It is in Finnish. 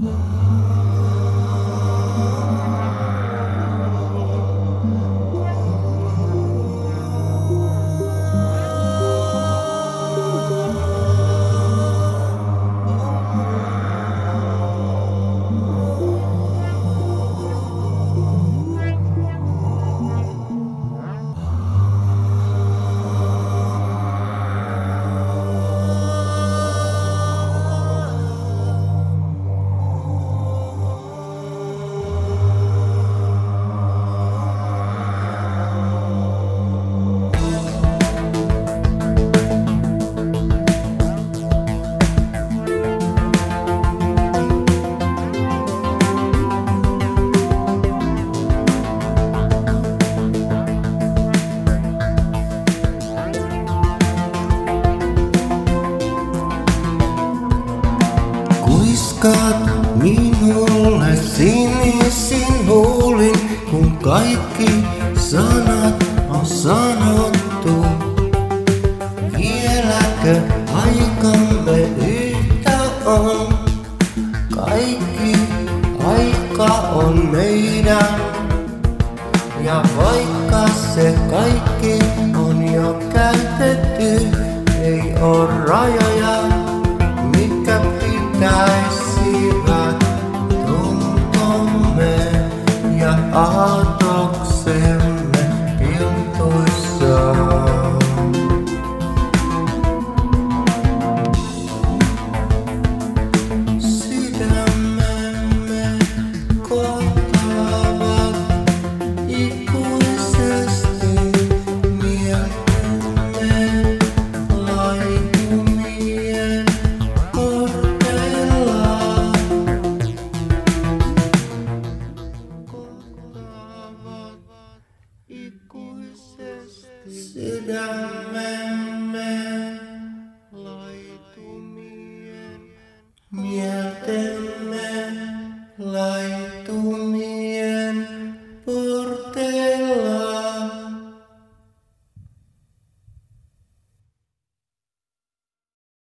Oh. Kuiskaat minulle sinisin huulin, kun kaikki sanat on sanottu. Vieläkö aikamme yhtä on? Kaikki aika on meidän. Ja vaikka se kaikki on sydämemme laitumien.